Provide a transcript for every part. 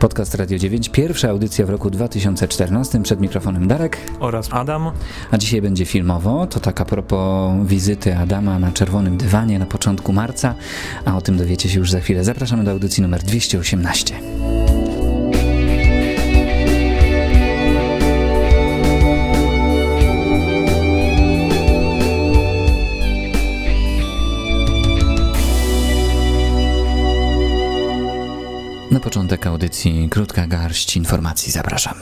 Podcast Radio 9, pierwsza audycja w roku 2014. Przed mikrofonem Darek oraz Adam. A dzisiaj będzie filmowo. To tak a propos wizyty Adama na czerwonym dywanie na początku marca, a o tym dowiecie się już za chwilę. Zapraszamy do audycji numer 218. Na początek audycji krótka garść informacji zapraszam.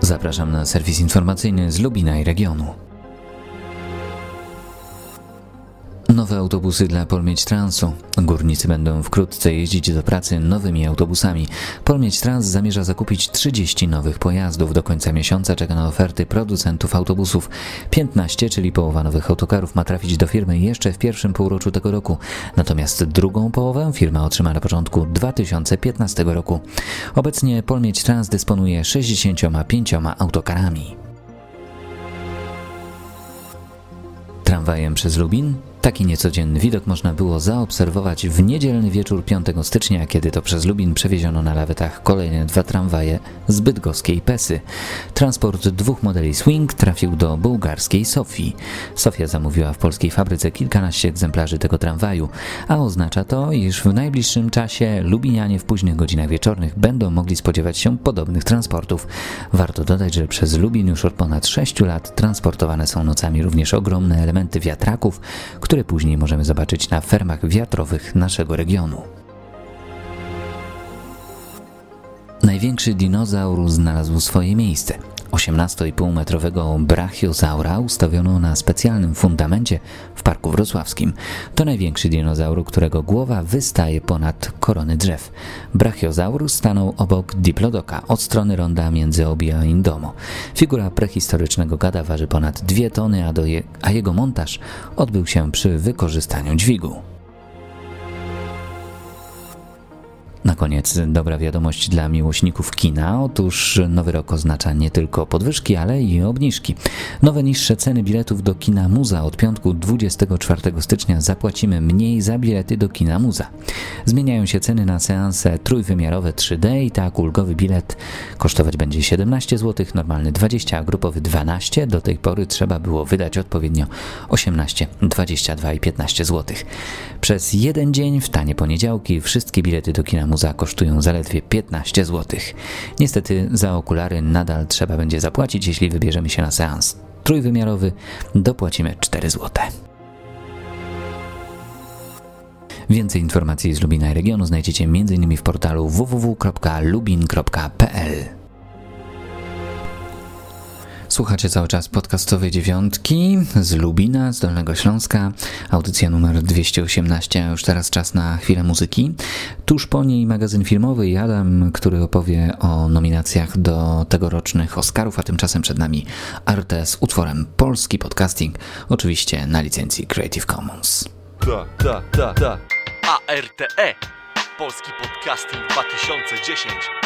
Zapraszam na serwis informacyjny z Lubina i regionu. Nowe autobusy dla Polmieć Transu. Górnicy będą wkrótce jeździć do pracy nowymi autobusami. Polmieć Trans zamierza zakupić 30 nowych pojazdów. Do końca miesiąca czeka na oferty producentów autobusów. 15, czyli połowa nowych autokarów ma trafić do firmy jeszcze w pierwszym półroczu tego roku. Natomiast drugą połowę firma otrzyma na początku 2015 roku. Obecnie Polmieć Trans dysponuje 65 autokarami. Tramwajem przez Lubin Taki niecodzienny widok można było zaobserwować w niedzielny wieczór 5 stycznia, kiedy to przez Lubin przewieziono na lawetach kolejne dwa tramwaje z bydgoskiej Pesy. Transport dwóch modeli Swing trafił do bułgarskiej Sofii. Sofia zamówiła w polskiej fabryce kilkanaście egzemplarzy tego tramwaju, a oznacza to, iż w najbliższym czasie Lubinianie w późnych godzinach wieczornych będą mogli spodziewać się podobnych transportów. Warto dodać, że przez Lubin już od ponad 6 lat transportowane są nocami również ogromne elementy wiatraków, które które później możemy zobaczyć na fermach wiatrowych naszego regionu. Największy dinozaur znalazł swoje miejsce. 18,5-metrowego brachiozaura ustawiono na specjalnym fundamencie w Parku Wrocławskim. To największy dinozaur, którego głowa wystaje ponad korony drzew. Brachiozaur stanął obok Diplodoka od strony ronda między Obi a Indomo. Figura prehistorycznego gada waży ponad 2 tony, a, je, a jego montaż odbył się przy wykorzystaniu dźwigu. Koniec dobra wiadomość dla miłośników kina. Otóż nowy rok oznacza nie tylko podwyżki, ale i obniżki. Nowe niższe ceny biletów do kina Muza od piątku 24 stycznia zapłacimy mniej za bilety do kina Muza. Zmieniają się ceny na seanse trójwymiarowe 3D i tak ulgowy bilet kosztować będzie 17 zł, normalny 20, a grupowy 12. Do tej pory trzeba było wydać odpowiednio 18, 22 i 15 zł. Przez jeden dzień w tanie poniedziałki wszystkie bilety do kina Muza kosztują zaledwie 15 zł. Niestety za okulary nadal trzeba będzie zapłacić, jeśli wybierzemy się na seans trójwymiarowy, dopłacimy 4 zł. Więcej informacji z Lubina i regionu znajdziecie m.in. w portalu www.lubin.pl. Słuchacie cały czas podcastowej dziewiątki z Lubina, z Dolnego Śląska. Audycja numer 218, już teraz czas na chwilę muzyki. Tuż po niej magazyn filmowy i Adam, który opowie o nominacjach do tegorocznych Oscarów, a tymczasem przed nami Arte z utworem Polski Podcasting, oczywiście na licencji Creative Commons. Ta, ta, ta, ta. ARTE Polski Podcasting 2010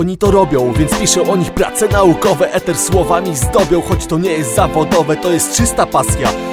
Oni to robią, więc piszę o nich prace naukowe. Eter słowami zdobią, choć to nie jest zawodowe To jest czysta pasja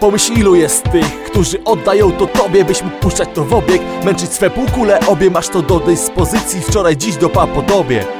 Pomyśl ilu jest tych, którzy oddają to tobie Byś mógł puszczać to w obieg Męczyć swe półkule obie Masz to do dyspozycji Wczoraj, dziś do podobie Od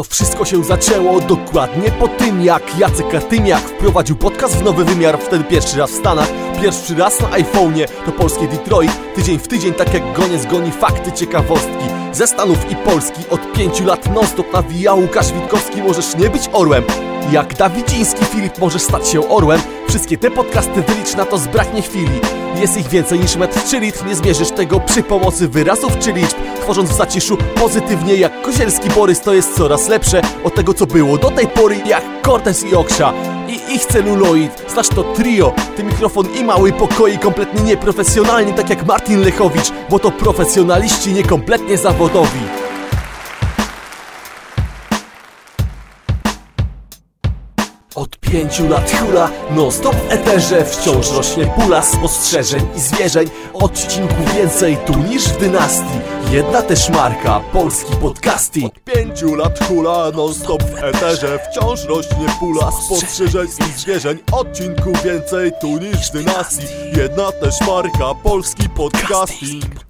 To wszystko się zaczęło dokładnie po tym, jak Jacek Kartymiak wprowadził podcast w nowy wymiar, wtedy pierwszy raz w Stanach, pierwszy raz na iPhone'ie, to polskie Detroit, tydzień w tydzień, tak jak goniec goni fakty, ciekawostki ze Stanów i Polski. Od pięciu lat non-stop nawija Łukasz Witkowski, możesz nie być orłem, jak Dawidziński Filip możesz stać się orłem. Wszystkie te podcasty wylicz na to zbraknie chwili. Jest ich więcej niż metr czy litr. Nie zmierzysz tego przy pomocy wyrazów czy liczb. Tworząc w zaciszu pozytywnie jak Kozielski Borys To jest coraz lepsze. Od tego co było do tej pory Jak Cortez i Oksza i ich celuloid. Znasz to trio, ty mikrofon i mały pokoi Kompletnie nieprofesjonalni tak jak Martin Lechowicz Bo to profesjonaliści niekompletnie zawodowi pięciu lat hula, non stop w eterze. Wciąż rośnie pula spostrzeżeń i zwierzeń. Odcinków więcej tu niż w dynastii. Jedna też marka, polski podcasting. Od pięciu lat hula, non stop w eterze. Wciąż rośnie pula spostrzeżeń i zwierzeń. Odcinków więcej tu niż w dynastii. Jedna też marka, polski podcasting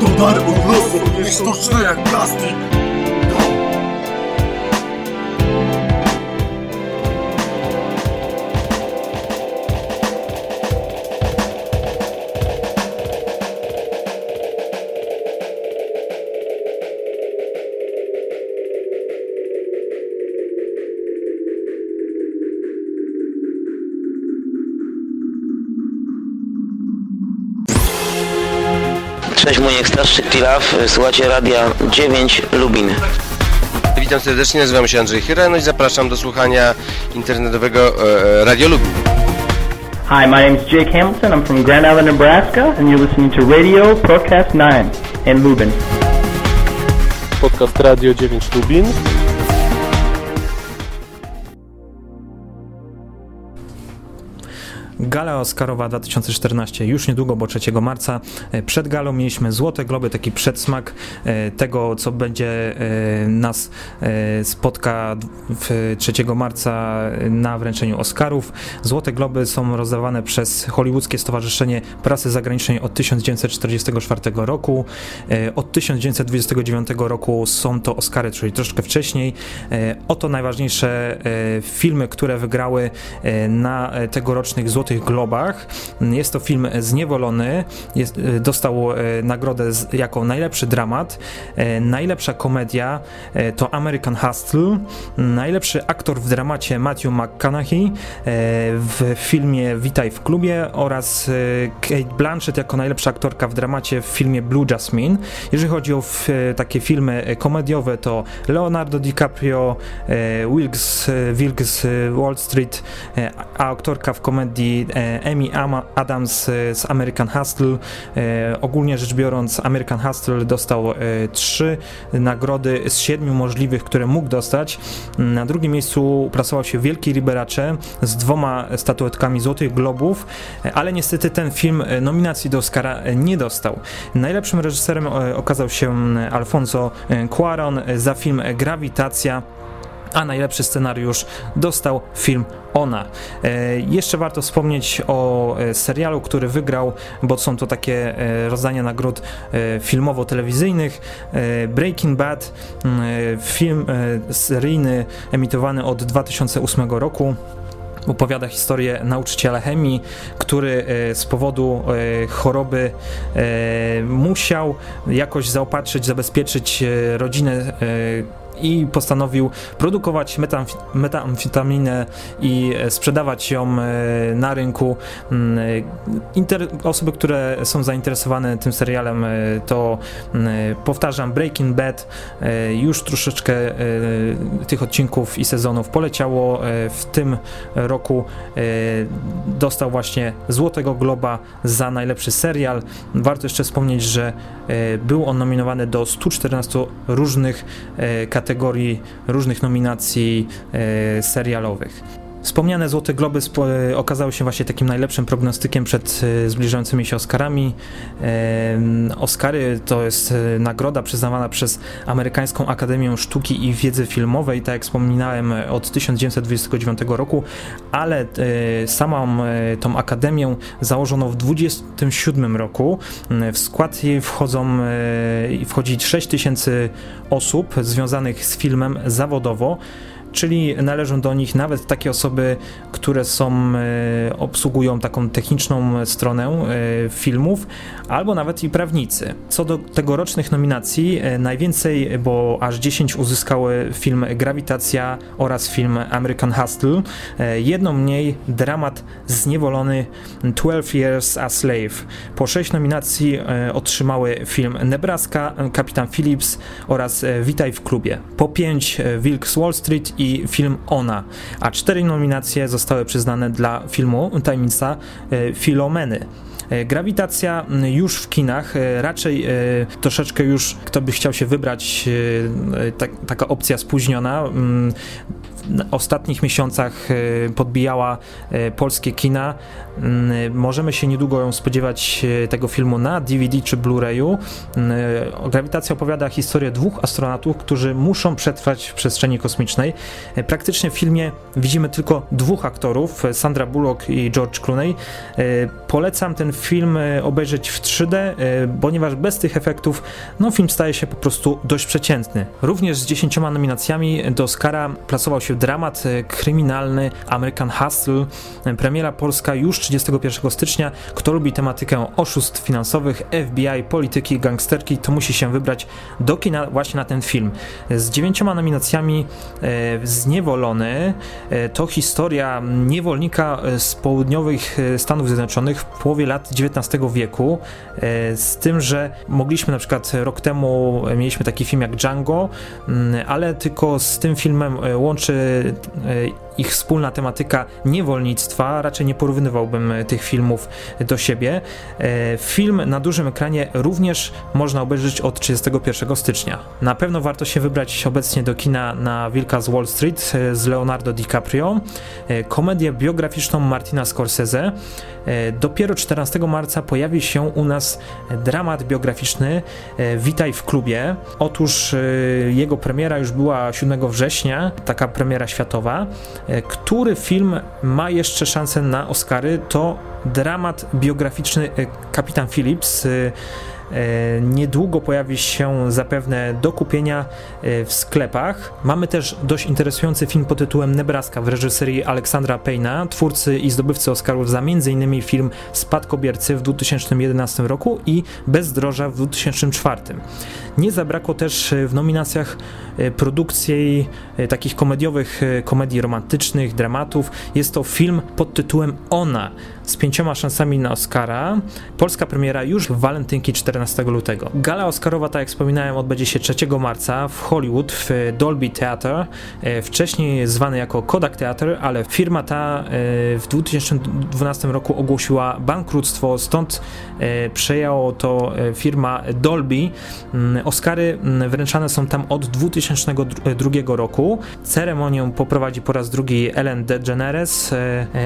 To dar od losu, nie sztuczny jak plastik Starszy Tilaw, słuchacie Radia 9 Lubin. Witam serdecznie, nazywam się Andrzej Chyra, no i zapraszam do słuchania internetowego e, Radio Lubin. Hi, my name is Jake Hamilton. I'm from Grand Island, Nebraska, and you're listening to Radio Podcast 9 in Lubin. podcast Radio 9 Lubin. Gala Oscarowa 2014 już niedługo, bo 3 marca. E, Przed galą mieliśmy Złote Globy, taki przedsmak e, tego, co będzie e, nas spotka w 3 marca na wręczeniu Oscarów. Złote Globy są rozdawane przez Hollywoodzkie Stowarzyszenie Prasy Zagranicznej od 1944 roku. Od 1929 roku są to Oscary, czyli troszkę wcześniej. Oto najważniejsze filmy, które wygrały na tegorocznych Złotych Globach. Jest to film Zniewolony. Jest, e, dostał e, nagrodę jako najlepszy dramat. E, Najlepsza komedia to American Hustle. Najlepszy aktor w dramacie Matthew McConaughey w filmie Witaj w klubie oraz Kate Blanchett jako najlepsza aktorka w dramacie w filmie Blue Jasmine. Jeżeli chodzi o takie filmy komediowe, to Leonardo DiCaprio, Wilkes, Wilkes Wall Street, a aktorka w komedii czyli Amy Adams z American Hustle. Ogólnie rzecz biorąc, American Hustle dostał trzy nagrody z siedmiu możliwych, które mógł dostać. Na drugim miejscu plasował się Wielki Liberacze z dwoma statuetkami Złotych Globów, ale niestety ten film nominacji do Oscara nie dostał. Najlepszym reżyserem okazał się Alfonso Cuaron za film Grawitacja a najlepszy scenariusz dostał film Ona. E, jeszcze warto wspomnieć o e, serialu, który wygrał, bo są to takie e, rozdania nagród e, filmowo-telewizyjnych. Breaking Bad, film e, seryjny emitowany od 2008 roku opowiada historię nauczyciela chemii, który z powodu choroby musiał jakoś zaopatrzyć, zabezpieczyć rodzinę i postanowił produkować metamfetaminę i sprzedawać ją e, na rynku. Mm, inter osoby, które są zainteresowane tym serialem e, to mm, powtarzam Breaking Bad e, już troszeczkę tych odcinków i sezonów poleciało w tym roku dostał właśnie Złotego Globa za najlepszy serial. Warto jeszcze wspomnieć, że był on nominowany do 114 różnych kategorii kategorii różnych nominacji e, serialowych. Wspomniane Złote Globy okazały się właśnie takim najlepszym prognostykiem przed e, zbliżającymi się Oscarami. Oscary to jest e, nagroda przyznawana przez Amerykańską Akademię Sztuki i Wiedzy Filmowej, tak jak wspominałem, od 1929 roku, ale samą tą akademię założono w 27 roku. W skład jej wchodzą, wchodzi 6 tysięcy osób związanych z filmem zawodowo czyli należą do nich nawet takie osoby, które są, e, obsługują taką techniczną stronę e, filmów, albo nawet i prawnicy. Co do tegorocznych nominacji, e, najwięcej, bo aż 10 uzyskały film Grawitacja oraz film American Hustle, jedno mniej dramat Zniewolony 12 Years a Slave. Po 6 nominacji otrzymały film Nebraska, Kapitan Phillips oraz Witaj w klubie. Po 5 Wilk z Wall Street i film Ona, a cztery nominacje zostały przyznane dla filmu Tajemnica e, Filomeny. E, grawitacja już w kinach, e, raczej troszeczkę już kto by chciał się wybrać, tak, taka opcja spóźniona w ostatnich miesiącach e, podbijała e, polskie kina. Mm, możemy się niedługo ją spodziewać e, tego filmu na DVD czy Blu-rayu. Mm, Grawitacja opowiada historię dwóch astronautów, którzy muszą przetrwać w przestrzeni kosmicznej. Praktycznie w filmie widzimy tylko dwóch aktorów, Sandra Bullock i George Clooney. Polecam ten film obejrzeć w 3D, ponieważ bez tych efektów no, film staje się po prostu dość przeciętny. Również z dziesięcioma nominacjami do Oscara plasował się dramat e, kryminalny American Hustle. Premiera polska już 31 stycznia. Kto lubi tematykę oszustw finansowych, FBI, polityki, gangsterki, to musi się wybrać do kina właśnie na ten film. Z dziewięcioma nominacjami e, Zniewolony e, to historia niewolnika z południowych Stanów Zjednoczonych w połowie lat XIX wieku. Z tym, że mogliśmy na przykład rok temu mieliśmy taki film jak Django, mm, ale tylko z tym filmem łączy E, ich wspólna tematyka niewolnictwa, raczej nie porównywałbym tych filmów do siebie. E, film na dużym ekranie również można obejrzeć od 31 stycznia. Na pewno warto się wybrać obecnie do kina na Wilka z Wall Street e, z Leonardo DiCaprio, komedię biograficzną Martina Scorsese. Dopiero 14 marca pojawi się u nas dramat biograficzny Witaj w klubie. Otóż jego premiera już była 7 września, taka premiera światowa. E, który film ma jeszcze szansę na Oscary? To dramat biograficzny e, Kapitan Phillips e, niedługo pojawi się zapewne do kupienia e, w sklepach. Mamy też dość interesujący film pod tytułem Nebraska w reżyserii Aleksandra Payna, twórcy i zdobywcy Oscarów za m.in. film Spadkobiercy w 2011 roku i Bezdroża w 2004. Nie zabrakło też w nominacjach e, produkcji takich komediowych, komedii romantycznych, dramatów. Jest to film pod tytułem Ona z pięcioma szansami na Oscara. Polska premiera już w walentynki 14 lutego. Gala Oscarowa, tak jak wspominałem, odbędzie się 3 marca w Hollywood w Dolby Theatre, e, wcześniej zwany jako Kodak Theatre, ale firma ta e, w 2012 roku ogłosiła bankructwo, stąd e, przejęło to firma Dolby. Mm, Oscary mm, wręczane są tam od 2002 roku. Ceremonię poprowadzi po raz drugi Ellen DeGeneres,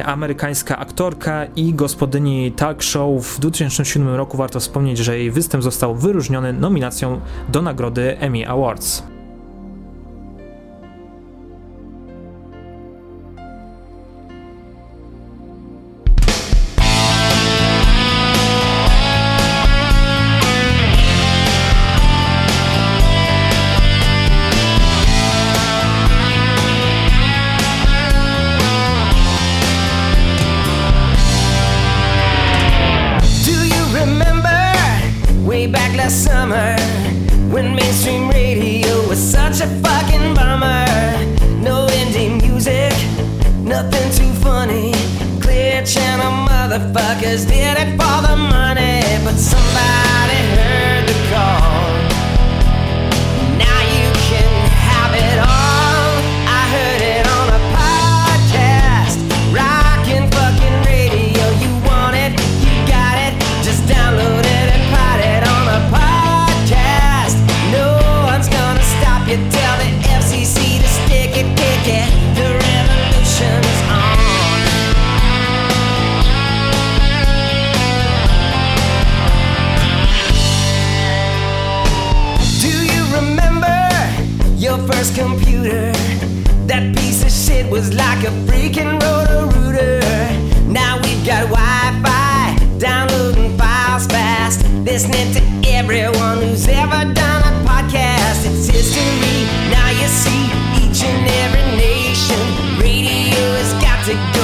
amerykańska aktorka i gospodyni talk show. W 2007 roku warto wspomnieć, że jej występ został wyróżniony nominacją do nagrody Emmy Awards. motherfuckers did it for the money, but somebody heard the call. first computer. That piece of shit was like a freaking rotor router. Now we've got Wi Fi, downloading files fast, listening to everyone who's ever done a podcast. It's history, now you see each and every nation. Radio has got to go.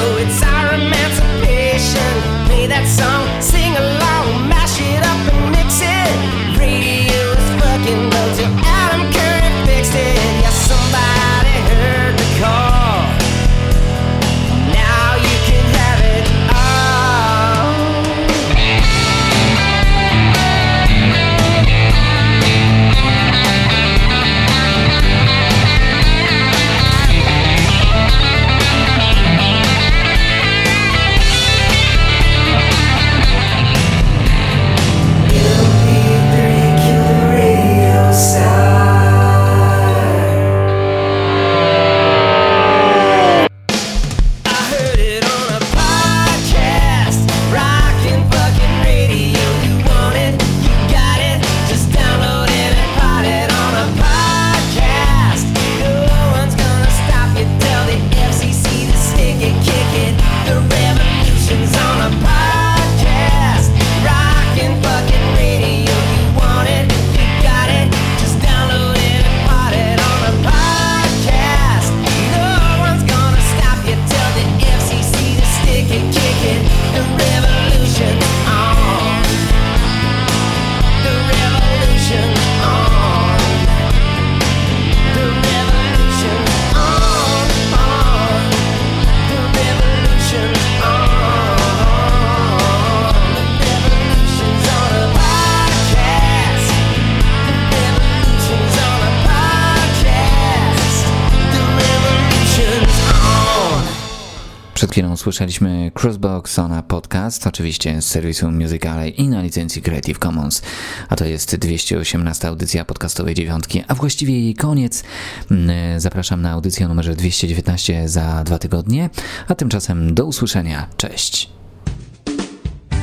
Oczywiście z serwisu Musicale i na licencji Creative Commons, a to jest 218 audycja podcastowej dziewiątki, a właściwie jej koniec. Mm, zapraszam na audycję numerze 219 za dwa tygodnie, a tymczasem do usłyszenia. Cześć!